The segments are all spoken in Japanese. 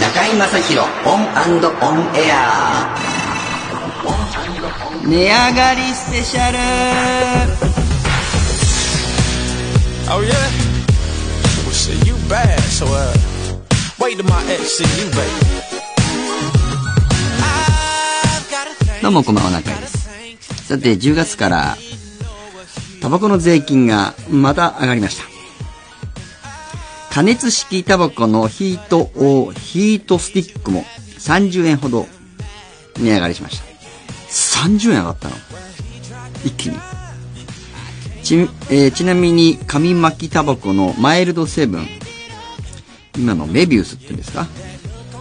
中居正広 ON & ON AIR。値上がりスペシャル。Oh yeah? Well shit, you bad, so uh wait till my ex see you, baby. どうもこんばんは中居です。さて10月からタバコの税金がまた上がりました加熱式タバコのヒートをヒートスティックも30円ほど値上がりしました。30円上がったの？一気に。ち,、えー、ちなみに紙巻きタバコのマイルドセブン。今のメビウスって言うんですか、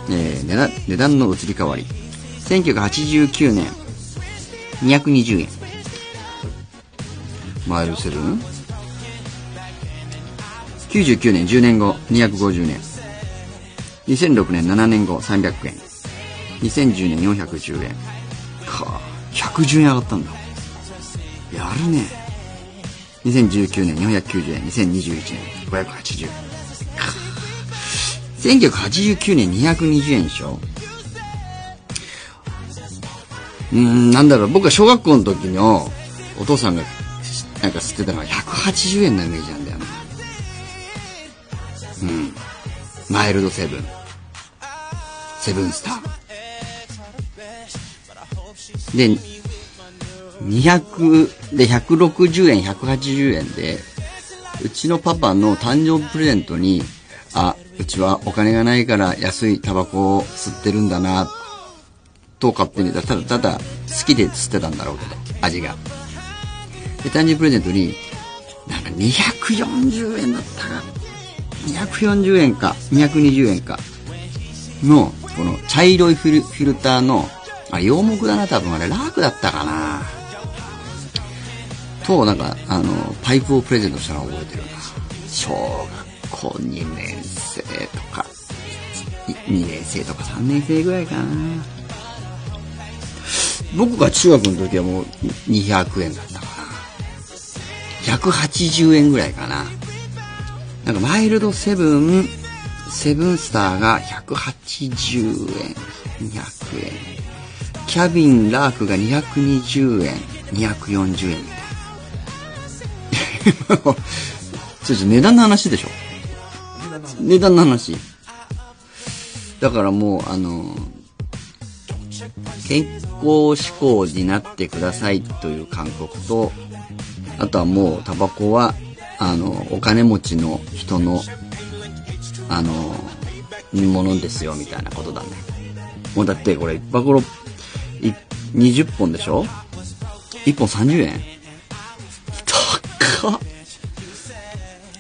えー、値段値段の移り変わり。1989年。220円。マイルドセブン？99年10年後250年。2006年7年後300円。2010年410円。か110円上がったんだ。やるね。2019年490円。2021年580円。1989年220円でしょ。うん、なんだろう、僕は小学校の時のお父さんがなんか吸ってたのは180円のイメージなんだよ。マイルドセブン。セブンスター。で、200で160円、180円で、うちのパパの誕生日プレゼントに、あ、うちはお金がないから安いタバコを吸ってるんだな、と勝手に、ただただ好きで吸ってたんだろうけど、味が。で、誕生日プレゼントに、なんか240円だったか、240円か、220円か、の、この茶色いフィルフィルターの、あれ、洋木だな、多分あれ、ラークだったかな。と、なんか、あの、パイプをプレゼントしたのを覚えてるな。小学校2年生とか、2年生とか3年生ぐらいかな。僕が中学の時はもう200円だったかな。180円ぐらいかな。なんかマイルドセブン、セブンスターが180円、200円。キャビンラークが220円、240円みたいな。ちょっと値段の話でしょ？値段の話。だからもう、あの、健康志向になってくださいという勧告と、あとはもうタバコは、あの、お金持ちの人の、あの、ものですよみたいなことだね。もうだってこれ、1箱20本でしょ ?1 本30円？高っ。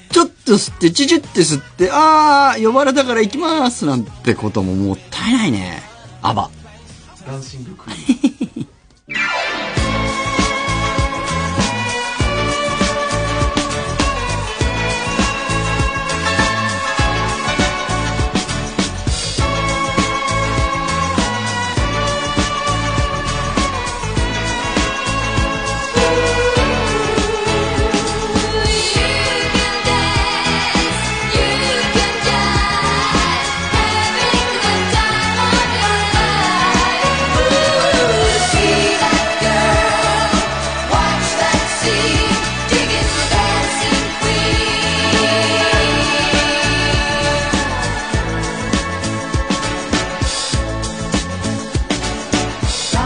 ちょっと吸って、チュチュって吸って、あー、呼ばれたから行きますなんてことももったいないね。アバ。ダンシングクイーン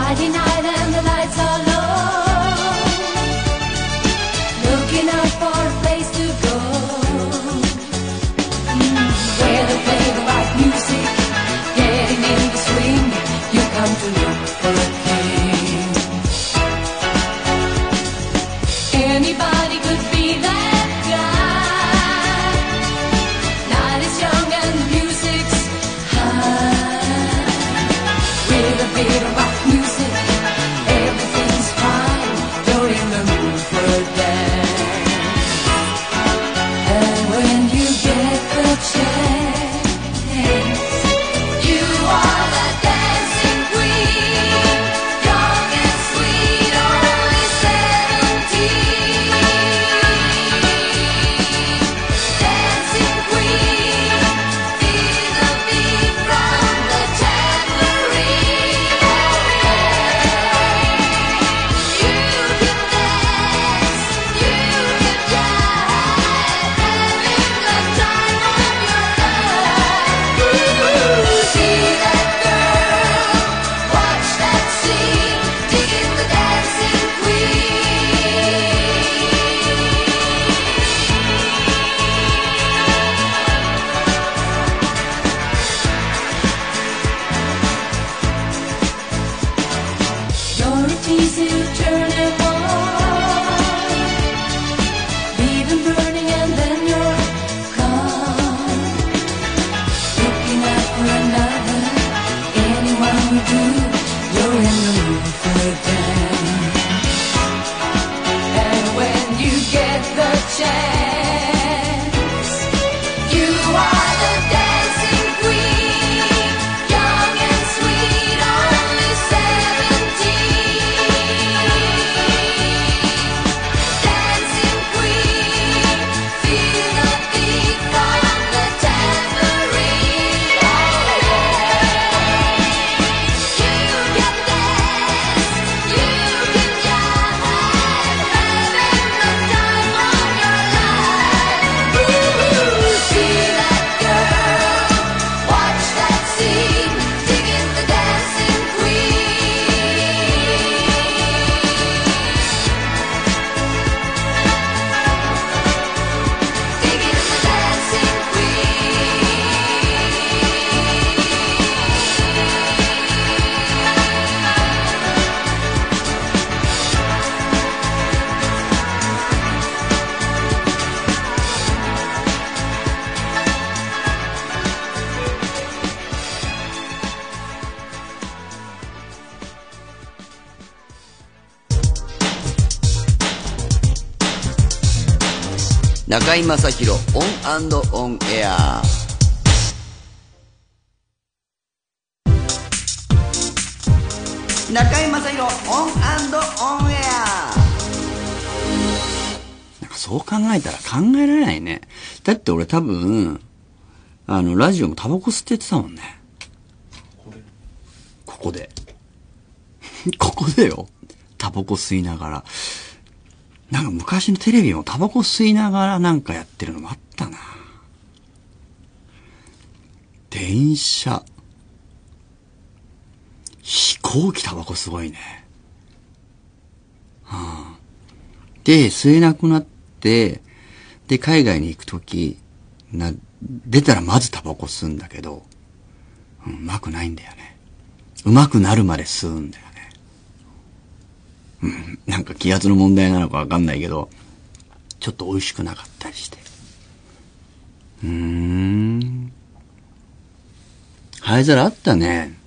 I didn't 居正広 ON & ON AIR 中居正広 ON & ON AIR なんかそう考えたら考えられないね。だって俺多分、あの、ラジオもタバコ吸ってってたもんね。ここで。ここで よ。タバコ吸いながら。なんか昔のテレビもタバコ吸いながらなんかやってるのもあったな。電車。飛行機タバコすごいね。はあ、で、吸えなくなって、で、海外に行くとき、な、出たらまずタバコ吸うんだけど、うん、うまくないんだよね。うまくなるまで吸うんだよ。うん、なんか気圧の問題なのかわかんないけど、ちょっと美味しくなかったりして。うーん。灰皿あったね。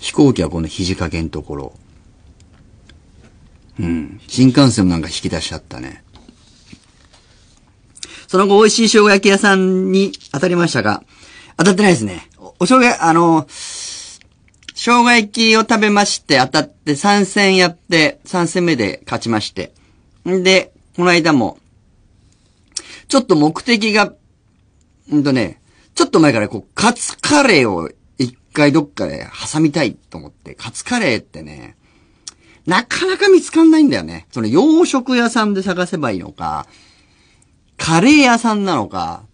飛行機はこの肘掛けんところ。うん。新幹線もなんか引き出しちゃったね。その後、美味しい生姜焼き屋さんに当たりましたが、当たってないですね。お、お生姜、あの、生姜焼きを食べまして、当たって3戦やって、3戦目で勝ちまして。んで、この間も、ちょっと目的が、んとね、ちょっと前からこう、カツカレーを一回どっかで挟みたいと思って、カツカレーってね、なかなか見つかんないんだよね。その洋食屋さんで探せばいいのか、カレー屋さんなのか、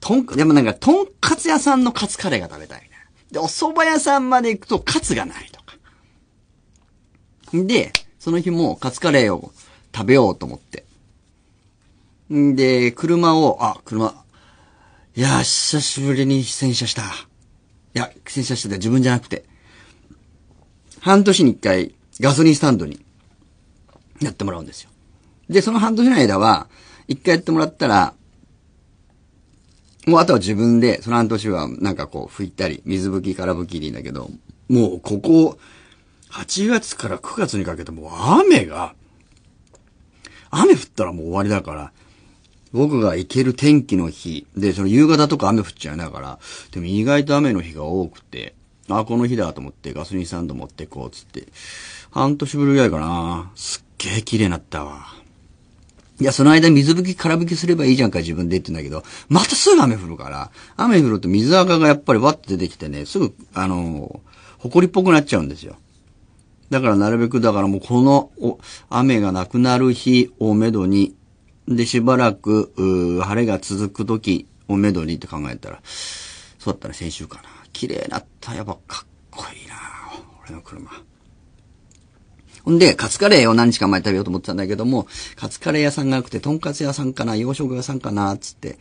とん、でもなんか、とんかつ屋さんのカツカレーが食べたい。で、お蕎麦屋さんまで行くとカツがないとか。で、その日もカツカレーを食べようと思って。んで、車を、あ、車、いや、久しぶりに洗車した。いや、洗車してた自分じゃなくて。半年に一回、ガソリンスタンドに、やってもらうんですよ。で、その半年の間は、一回やってもらったら、もうあとは自分で、その半年はなんかこう拭いたり、水拭きから拭きでいいんだけど、もうここ、8月から9月にかけてもう雨が、雨降ったらもう終わりだから、僕が行ける天気の日、で、その夕方とか雨降っちゃうだから、でも意外と雨の日が多くて、あ、この日だと思ってガソリンスタンド持ってこうつって、半年ぶりぐらいかな。すっげえ綺麗になったわ。いや、その間水拭き、空拭きすればいいじゃんか、自分でって言うんだけど、またすぐ雨降るから、雨降ると水垢がやっぱりわって出てきてね、すぐ、あの、埃っぽくなっちゃうんですよ。だからなるべく、だからもうこの、お、雨がなくなる日をめどに、で、しばらく、う晴れが続く時をめどにって考えたら、そうだったね、先週かな。綺麗になった。やっぱかっこいいな俺の車。ほんで、カツカレーを何日か前食べようと思ってたんだけども、カツカレー屋さんがなくて、とんかつ屋さんかな、洋食屋さんかな、つって。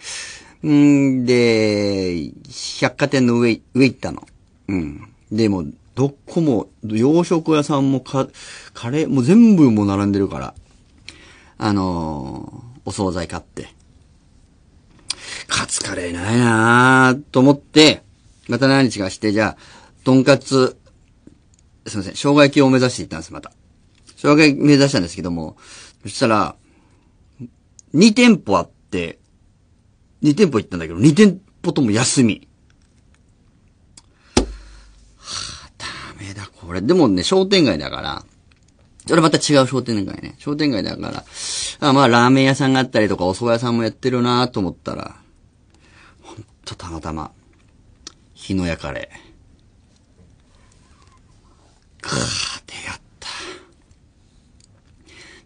んで、百貨店の上、上行ったの。うん。で、も、どこも、洋食屋さんもか、カレー、もう全部もう並んでるから。あのーお惣菜買って。カツカレーないなぁと思って、また何日かして、じゃあ、とんかつ、すいません、生姜焼きを目指して行ったんです、また。生姜焼き目指したんですけども、そしたら、2店舗あって、2店舗行ったんだけど、2店舗とも休み。はあ、ダメだ、これ。でもね、商店街だから、それまた違う商店街ね。商店街だから、あまあ、ラーメン屋さんがあったりとか、お蕎麦屋さんもやってるなと思ったら、ほんとたまたま、日の屋カレー。かー、出会った。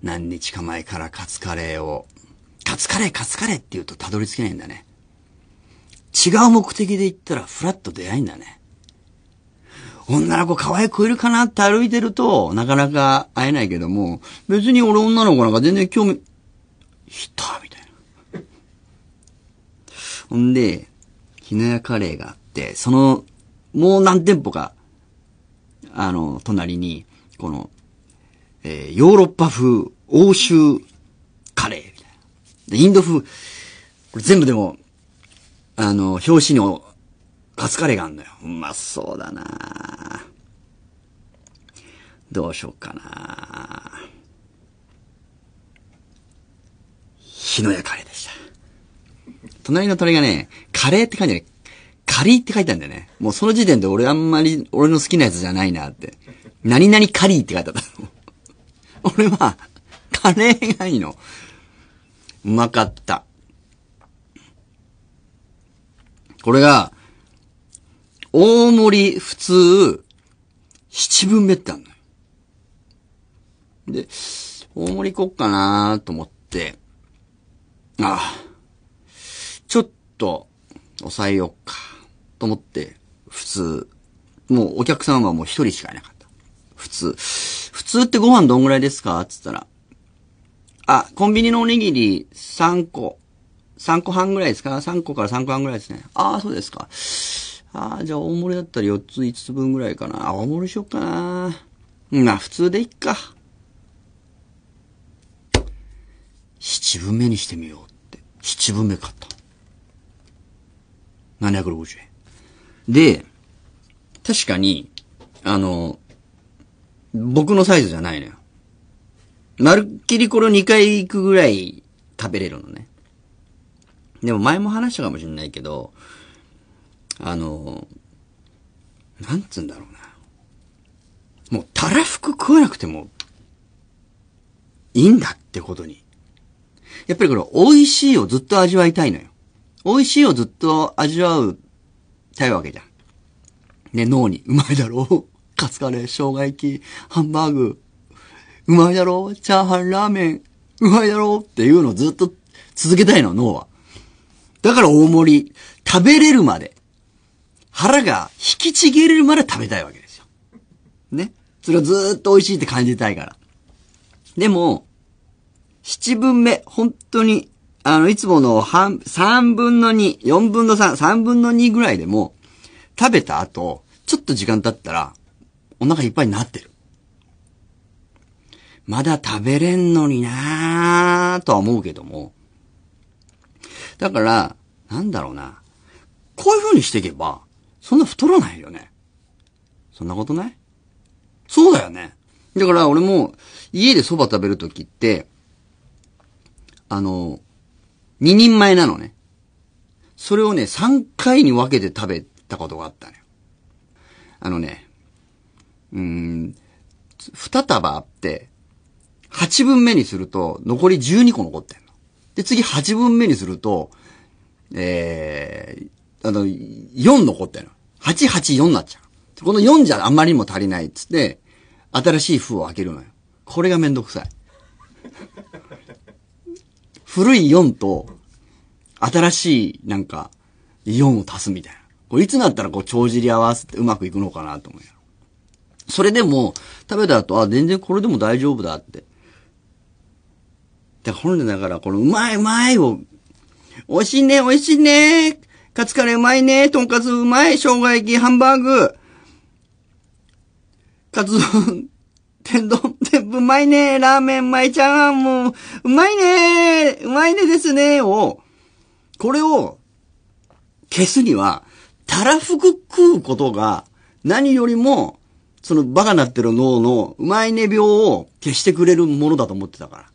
何日か前からカツカレーを、カツカレー、カツカレーって言うとたどり着けないんだね。違う目的で行ったらフラッと出会いんだね。女の子可愛い子いるかなって歩いてると、なかなか会えないけども、別に俺女の子なんか全然興味、いたみたいな。ほんで、日の屋カレーがあって、その、もう何店舗か、あの、隣に、この、えーヨーロッパ風、欧州カレーみたいな。でインド風、これ全部でも、あの、表紙のカツカレーがあんのよ。うまそうだなどうしようかな日の屋カレーでした。隣の鳥がね、カレーって書いてある。カリーって書いてあるんだよね。もうその時点で俺あんまり、俺の好きなやつじゃないなって。何々カリーって書いてあったの。俺は、カレーがいいの。うまかった。これが、大盛り普通、七分目ってあるのよ。で、大盛り行こっかなと思って、ああ、ちょっと、抑えよっか、と思って、普通、もうお客さんはもう一人しかいなかった。普通。普通ってご飯どんぐらいですか？っつったら、あ、コンビニのおにぎり3個。3個半ぐらいですか ?3 個から3個半ぐらいですね。ああ、そうですか。ああ、じゃあ大盛りだったら4つ5つ分ぐらいかな。あ、大盛りしよっかな。まあ、普通でいっか。七分目にしてみようって。七分目買った。760円。で、確かに、あの、僕のサイズじゃないのよ。まるっきりこれを2回行くぐらい食べれるのね。でも前も話したかもしれないけど、あの、なんつうんだろうな。もう、たらふく食わなくても、いいんだってことに。やっぱりこれ、美味しいをずっと味わいたいのよ。美味しいをずっと味わうたいわけじゃん。ね、脳に、うまいだろうカツカレー、生姜焼き、ハンバーグ、うまいだろ？チャーハン、ラーメン、うまいだろ？っていうのをずっと続けたいの、脳は。だから大盛り、食べれるまで、腹が引きちぎれるまで食べたいわけですよ。ね？それをずっと美味しいって感じたいから。でも、七分目、本当に、あの、いつもの半、三分の二、四分の三、三分の二ぐらいでも、食べた後、ちょっと時間経ったら、お腹いっぱいになってる。まだ食べれんのになぁとは思うけども。だから、なんだろうな。こういう風にしていけば、そんな太らないよね。そんなことない？そうだよね。だから俺も、家で蕎麦食べるときって、あの、二人前なのね。それをね、三回に分けて食べたことがあったのよ。あのね、うん、二束あって、八分目にすると残り12個残ってんの。で、次八分目にすると、えー、あの、4残ってんの。8、8、4になっちゃう。この4じゃあんまりにも足りないっつって、新しい封を開けるのよ。これがめんどくさい。古い4と、新しい、なんか、4を足すみたいな。これいつになったらこう、帳尻合わせてうまくいくのかなと思うよ。それでも、食べた後、あ、全然これでも大丈夫だって。だから本来だから、このうまいうまいを、美味しいね、美味しいね、カツカレーうまいね、とんかつうまい、生姜焼き、ハンバーグ、カツ丼、天丼、全部うまいね、ラーメンまい、チャーハンも、うまいね、うまいねですね、を、これを、消すには、たらふく食うことが、何よりも、そのバカになってる脳のうまいね病を消してくれるものだと思ってたから。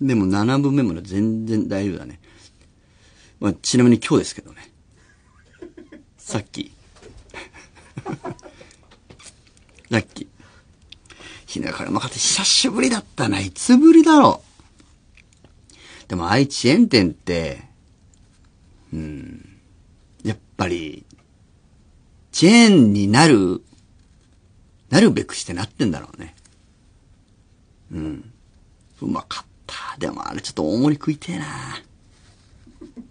でも7分目まで全然大丈夫だね。まあ、ちなみに今日ですけどね。さっき。さっき。ひなからまかって久しぶりだったな。いつぶりだろう。でも愛知園店って、うん、やっぱり、チェーンになる、なるべくしてなってんだろうね。うん。うまかった。でもあれちょっと大盛り食いてえな。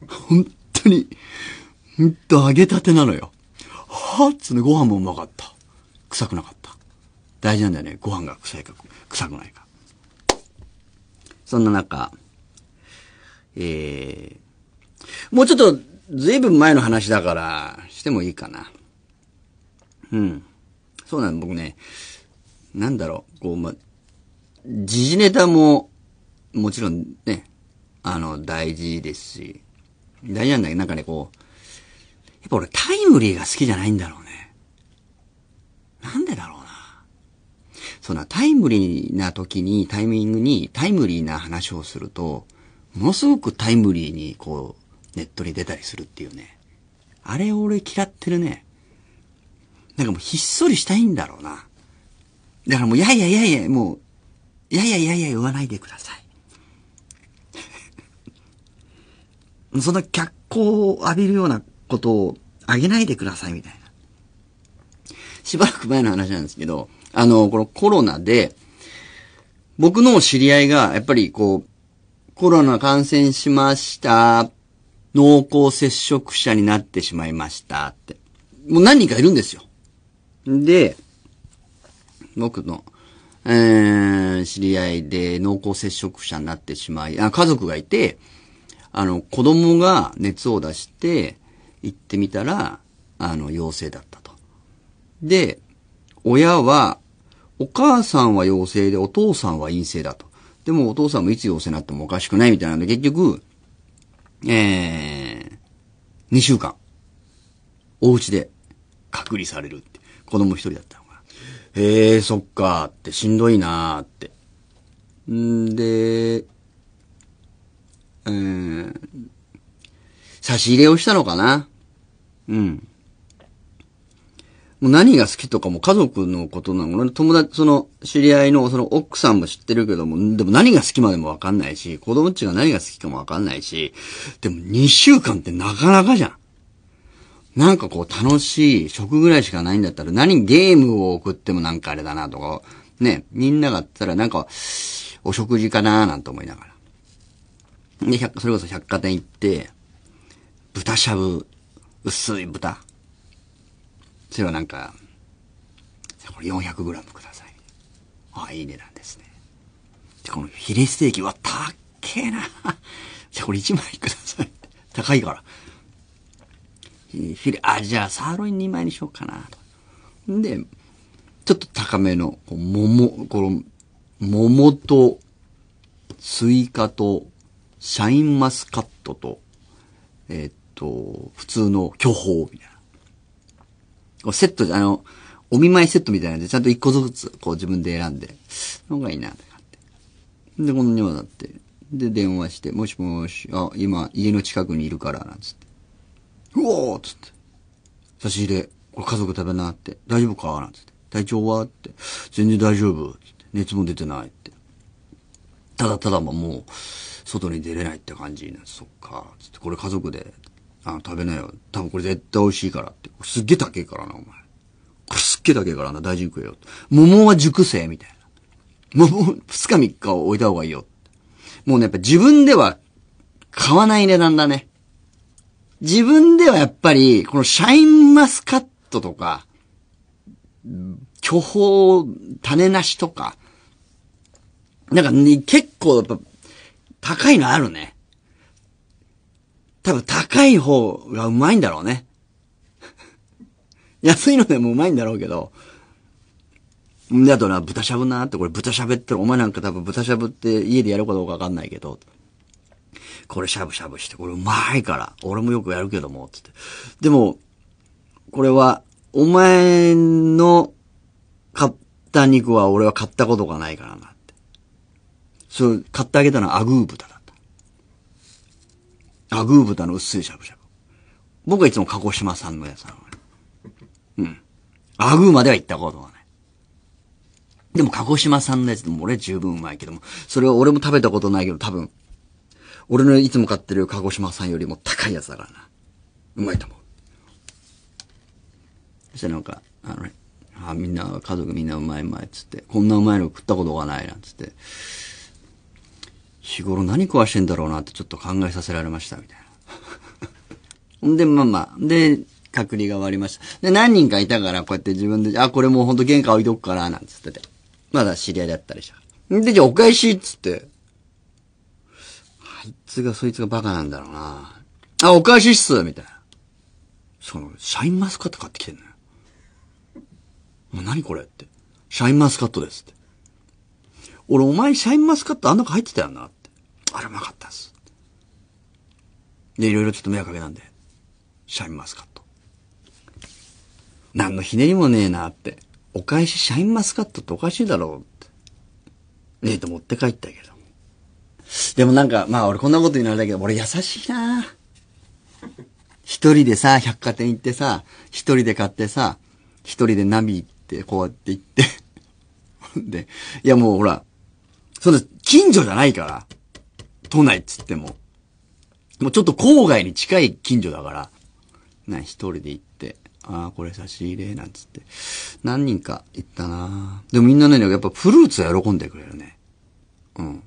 本当に、ほんと揚げたてなのよ。はぁっつね、ご飯もうまかった。臭くなかった。大事なんだよね。ご飯が臭いか、臭くないか。そんな中、えー、もうちょっと、ずいぶん前の話だから、してもいいかな。うん。そうなの、僕ね、なんだろう、こう、ま、時事ネタも、もちろんね、あの、大事ですし、大事なんだけど、なんかね、こう、やっぱ俺タイムリーが好きじゃないんだろうね。なんでだろうな。そんなタイムリーな時に、タイミングにタイムリーな話をすると、ものすごくタイムリーにこう、ネットに出たりするっていうね。あれ俺嫌ってるね。なんかもうひっそりしたいんだろうな。だからもう、いやいやいやいや、もう、いやいやいやいや言わないでください。そんな脚光を浴びるようなことをあげないでくださいみたいな。しばらく前の話なんですけど、あの、このコロナで、僕の知り合いが、やっぱりこう、コロナ感染しました。濃厚接触者になってしまいましたって。もう何人かいるんですよ。で、僕の、えー、知り合いで濃厚接触者になってしまい、あ、家族がいて、あの、子供が熱を出して、行ってみたら、あの、陽性だったと。で、親は、お母さんは陽性でお父さんは陰性だと。でもお父さんもいつ陽性になってもおかしくないみたいなんで、結局、えー、2週間、お家で隔離されるって。子供一人だったのが。へえ、そっかって、しんどいなーって。んで、えー、差し入れをしたのかな？うん。もう何が好きとかも家族のことなの。友達、その、知り合いの、その奥さんも知ってるけども、でも何が好きまでもわかんないし、子供っちが何が好きかもわかんないし、でも2週間ってなかなかじゃん。なんかこう楽しい食ぐらいしかないんだったら、何ゲームを送ってもなんかあれだなとか、ね、みんながったらなんか、お食事かななんて思いながら。で、それこそ百貨店行って、豚しゃぶ、薄い豚。それはなんか、これ 400g ください。ああ、いい値段ですね。で、このヒレステーキはたっけえな。じゃこれ1枚ください。高いから。ヒレ、あ、じゃあサーロイン2枚にしようかなと。で、ちょっと高めの、こう桃、この、桃と、スイカと、シャインマスカットと、えー、っと、普通の巨峰みたいな。セットで、あの、お見舞いセットみたいなんで、ちゃんと一個ずつ、こう自分で選んで、のがいいなってって。で、このようになって、で、電話して、もしもし、あ、今、家の近くにいるから、なんつって。うおーつって。差し入れ、これ家族食べなって。大丈夫かなんつって。体調はって。全然大丈夫。つって。熱も出てないって。ただただもう、外に出れないって感じなんそっか。つって、これ家族であの、食べなよ。多分これ絶対美味しいからって。すっげえ高えからな、お前。これすっげえ高えからな、大事に食えよ。桃は熟成みたいな。桃、二日三日置いた方がいいよ。もうね、やっぱ自分では買わない値段だね。自分ではやっぱり、このシャインマスカットとか、巨峰、種なしとか、なんか、ね、結構やっぱ、高いのあるね。多分高い方がうまいんだろうね。安いのでもうまいんだろうけど。で、あとな、豚しゃぶなって、これ豚しゃぶってるお前なんか多分豚しゃぶって家でやるかどうかわかんないけど、これしゃぶしゃぶして、これうまいから、俺もよくやるけども、つって。でも、これは、お前の買った肉は俺は買ったことがないからなって。そう、買ってあげたのはアグー豚だった。アグー豚の薄いしゃぶしゃぶ。僕はいつも鹿児島産のやつなの。うん。アグーまでは行ったことがない。でも鹿児島産のやつでも俺十分うまいけども、それは俺も食べたことないけど多分、俺のいつも買ってる鹿児島産よりも高いやつだからな。うまいと思う。そしてなんか、あのね、あみんな、家族みんなうまいうまいっつって、こんなうまいの食ったことがないなんつって、日頃何食わしてんだろうなってちょっと考えさせられました、みたいな。ん で、まあまあ、で、隔離が終わりました。で、何人かいたから、こうやって自分で、あ、これもうほんと玄関置いとくから、なんつってて。まだ知り合いだったりした。で、じゃあお返しっつって。あいつが、そいつがバカなんだろうな。あ、お返しっすみたいな。その、シャインマスカット買ってきてんのよ。もう何これって。シャインマスカットですって。俺、お前シャインマスカットあん中入ってたよなって。あれうまかったです。で、いろいろちょっと迷惑かけなんで、シャインマスカット。何のひねりもねえなって。お返しシャインマスカットっておかしいだろうって。ねえと持って帰ったけど。でもなんか、まあ俺こんなこと言うのあれだけど、俺優しいな一人でさ、百貨店行ってさ、一人で買ってさ、一人でナビ行って、こうやって行って。で、いやもうほら、そんな、近所じゃないから。都内っつっても。もうちょっと郊外に近い近所だから。な、一人で行って、ああ、これ差し入れ、なんつって。何人か行ったなでもみんなね、やっぱフルーツは喜んでくれるね。うん。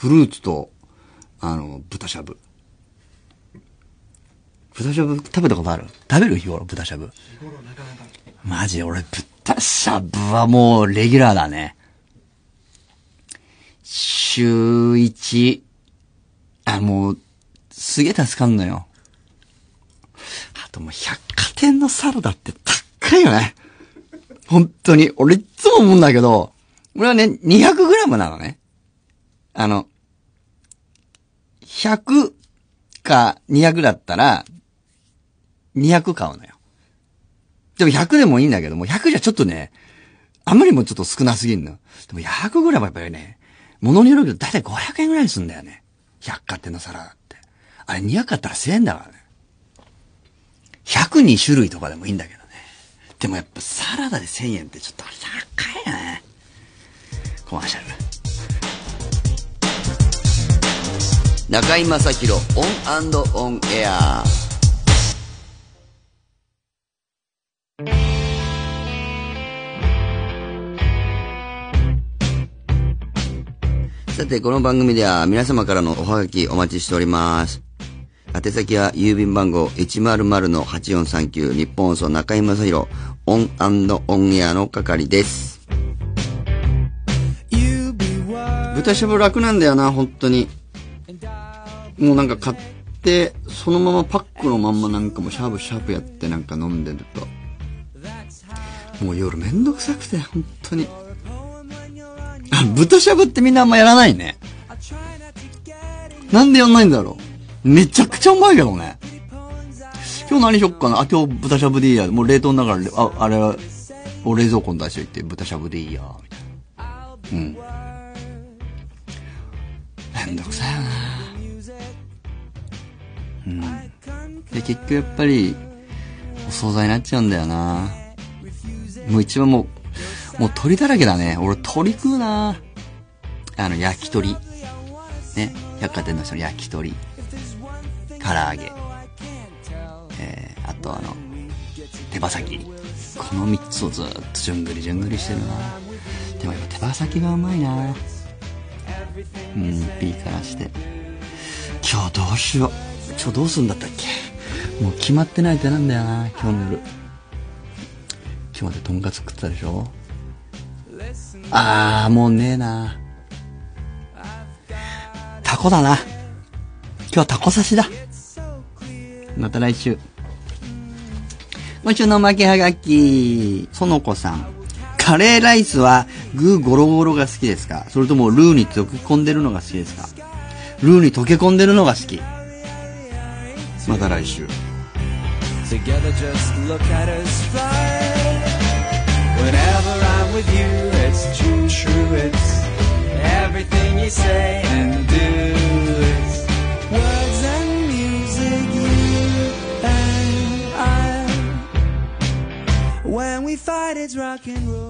フルーツと、あの、豚しゃぶ。豚しゃぶ食べたことある？食べる日頃、豚しゃぶ。日頃なかなかマジ俺、豚しゃぶはもう、レギュラーだね。週一。あ、もう、すげえ助かんのよ。あともう、百貨店のサラダって高いよね。本当に。俺いつも思うんだけど、俺はね、200g なのね。あの、100か200だったら、200買うのよ。でも100でもいいんだけども、100じゃちょっとね、あんまりもちょっと少なすぎんの。でも100ぐらいはやっぱりね、物によるけど、だいたい500円ぐらいするんだよね。百貨店のサラダって。あれ200買ったら1000円だからね。102種類とかでもいいんだけどね。でもやっぱサラダで1000円ってちょっとあれ高いよね。コマーシャル。中居正広 ON & ON AIR さて、この番組では皆様からのおはがきお待ちしております。宛先は郵便番号100-8439ニッポン放送中居正広 ON & ON AIR の係です。豚しゃぶ楽なんだよな、本当に。もうなんか買って、そのままパックのまんまなんかもしゃぶしゃぶやってなんか飲んでると。もう夜めんどくさくて、本当に。あ、豚しゃぶってみんなあんまやらないね。なんでやんないんだろう。めちゃくちゃうまいけどね。今日何しよっかな。あ、今日豚しゃぶでいいや。もう冷凍の中で、あ、あれは、お冷蔵庫に出しといて、豚しゃぶでいいや。みたいな。うん。めんどくさいよな。うん。で、結局やっぱり、お惣菜になっちゃうんだよな。もう一番もう、もう鳥だらけだね。俺鳥食うな。あの、焼き鳥。ね。百貨店の人の焼き鳥。唐揚げ。えー、あとあの、手羽先。この三つをずっとじゅんぐりじゅんぐりしてるな。でもやっぱ手羽先がうまいな。うん、ピーからして。今日どうしよう。今日どうすんだったっけもう決まってないってなんだよな、今日の夜。今日までとんかつ食ってたでしょあー、もうねえな。タコだな。今日はタコ刺しだ。また来週。今週のおまけはがき、そのこさん。カレーライスは具ゴロゴロが好きですかそれともルーに溶け込んでるのが好きですかルーに溶け込んでるのが好き。また来週。Together, just look at us fly. Whenever I'm with you, it's true, true. It's everything you say and do. It's words and music, you and I. When we fight, it's rock and roll.